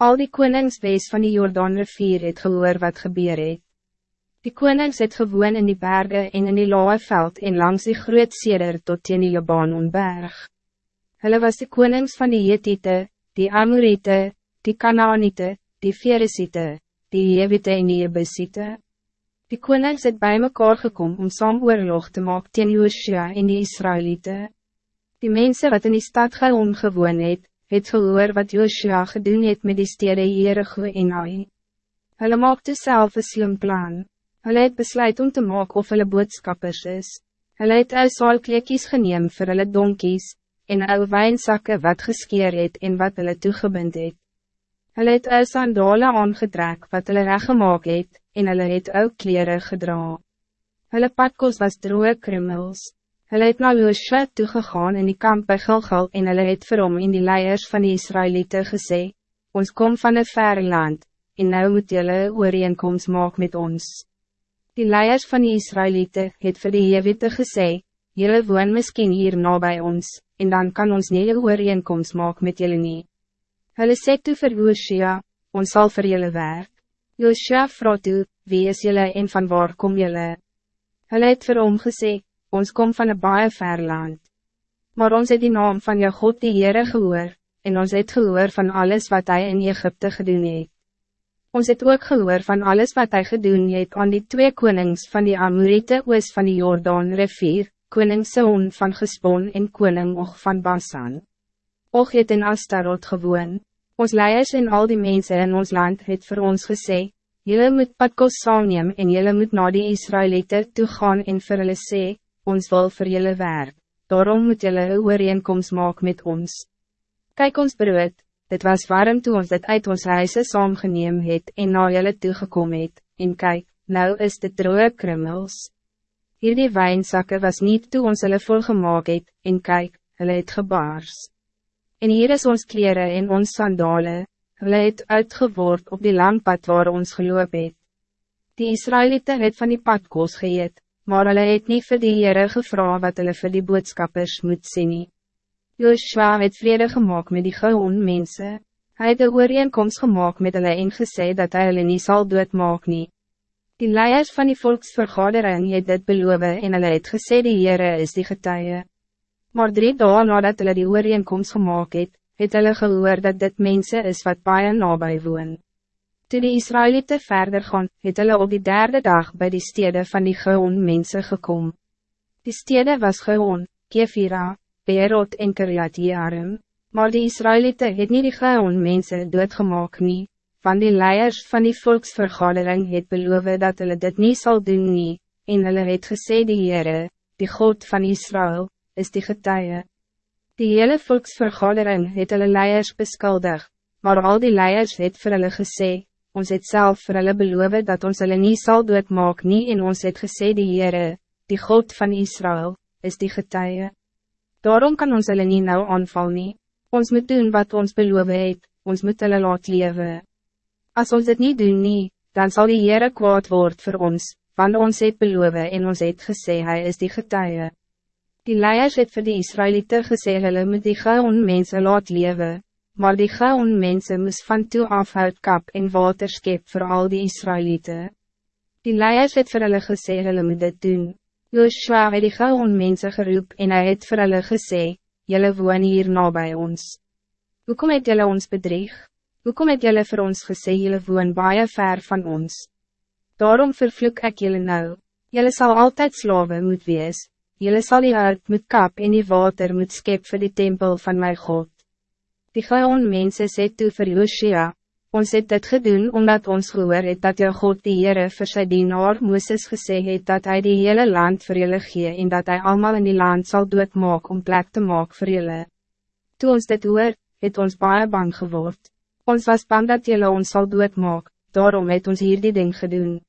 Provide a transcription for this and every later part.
Al die konings wees van die Jordaanrivier het gehoor wat gebeur het. Die konings het gewoon in die bergen en in die lawe veld en langs die groot seder tot in die Libanonberg. Hulle was die konings van die Hethiete, die Amorite, die Kanaanite, die Ferisite, die Jebite en die Ebusite. Die konings het bij mekaar gekom om saam oorlog te maak teen Joshua en die Israëlieten. Die mensen wat in die stad Gaon gewoon het, het gehoor wat Joshua gedoen het met die stede Jericho en Ai. Hulle maakte self een slim plan. Hulle het besluit om te maken of hulle boodskappers is. Hulle het ou saalkleekies geneem vir hulle donkies, en ou wijnzakken wat geskeer het en wat hulle toegebind het. Hulle het ou sandale aangetrek wat hulle reggemaak het, en hulle het ou kleren gedra. Hulle padkos was droge krummels. Hulle het na Joshua toegegaan in die kamp by Gilgal en hulle het vir hom in die leiers van die Israëlieten gesê, ons kom van een verre land, en nou moet julle ooreenkomst maak met ons. Die leiers van die Israëlieten het vir die Jewite gesê, julle woon miskien hier na bij ons, en dan kan ons nie ooreenkomst maak met julle nie. Hulle sê toe vir Joshua, ons zal vir julle werk. Joshua vraag toe, wie is julle en van waar kom julle? Hulle het vir hom gesê, ons kom van een baie ver land. Maar ons het die naam van jou God die Heere gehoor, en ons het gehoor van alles wat hij in Egypte gedoen het. Ons het ook gehoor van alles wat hij gedoen het aan die twee konings van die Amorite oos van die Jordaan rivier, koning Seon van Gespon en koning Og van Basan. Og het in Astarot gewoon. Ons leiers en al die mensen in ons land het voor ons gesê, Jullie moet padkos saamneem en jullie moet naar die Israëlieten toe gaan en vir hulle sê, ons wil voor jullie werk, daarom moet jullie een ooreenkomst maak met ons. Kijk ons brood, dit was warm toen ons dit uit ons huise saamgeneem het en na jullie toegekom het, en kijk, nou is dit droge krummels. Hierdie wijnzakken was niet toe ons hulle volgemaak het, en kijk, hulle het gebaars. En hier is ons kleren en ons sandalen, hulle het uitgeword op die langpad waar ons geloop het. Die Israëlieten het van die padkoos geëet, maar hulle het nie vir die Heere gevra wat hulle vir die boodskappers moet sê nie. Joshua het vrede gemaakt met die gewoon mense, hy het een ooreenkomst gemaakt met hulle en gesê dat hy hulle nie sal doodmaak nie. Die leiers van die volksvergadering het dit beloof en hulle het gesê die Heere is die getuie. Maar drie dagen nadat hulle die ooreenkomst gemaakt het, het hulle gehoor dat dit mensen is wat baie nabij woon. Toen de Israëlieten verder gaan, het hulle op die derde dag bij die steden van die Geon mensen gekomen. Die steden was Geon, Kefira, Beerot en Kiriat Jearim, maar die Israëlieten het niet die Geon mensen doodgemaak nie, van die leiers van die volksvergadering het beloof dat hulle dit niet zal doen nie, en hulle het gesê die Heere, die God van Israël, is die getuie. Die hele volksvergadering het hulle leiers beskuldig, maar al die leiers het vir hulle gesê, ons het zelf vir hulle beloof dat ons hulle nie sal doodmaak nie en ons het gesê die Heere, die God van Israël, is die getuie. Daarom kan ons hulle nie nou aanval nie, ons moet doen wat ons beloof het, ons moet hulle laat lewe. As ons dit niet doen nie, dan zal die Heere kwaad word voor ons, want ons het beloof en ons het gesê hy is die getuie. Die leiers het vir die Israëlieten gesê hulle moet die gehoon mense laat lewe, maar die Gaon mensen moes van toe afhoud kap en water skep voor al die Israëlieten. Die leiers het vir hulle gesê hulle moet dit doen. Joshua het die Gaon mensen geroep en hij het vir hulle gesê, julle woon hier na bij ons. Hoekom het julle ons bedrieg? Hoekom het julle vir ons gesê julle woon baie ver van ons? Daarom vervloek ik julle nou. Julle zal altijd slaven moet wees. Julle zal die hout moet kap en die water moet skep voor die tempel van mijn God. Die Gaon mense sê toe vir Joshua, ons het dit gedoen omdat ons gehoor het dat jou God die Heere vir sy dienaar Mooses gesê het dat hij die hele land vir julle gee en dat hij allemaal in die land zal doodmaak om plek te maak vir julle. Toe ons dit hoor, het ons baie bang geword. Ons was bang dat julle ons zal doodmaak, daarom het ons hier die ding gedoen.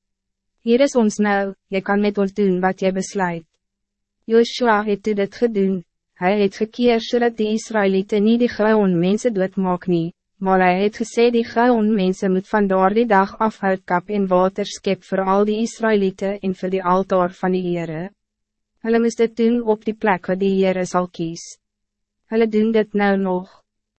Hier is ons nou, je kan met ons doen wat je besluit. Joshua het toe dit gedoen, Hij het gekeer zodat so die Israëlieten niet die Gaon mensen doodmaak nie, maar hij het gesê die Gaon mensen moet vandaar die dag afhoud kap en water skep voor al die Israëlieten en voor die altaar van die Heere. Hulle moest dit doen op die plek waar die Heere sal kies. Hulle doen dit nou nog.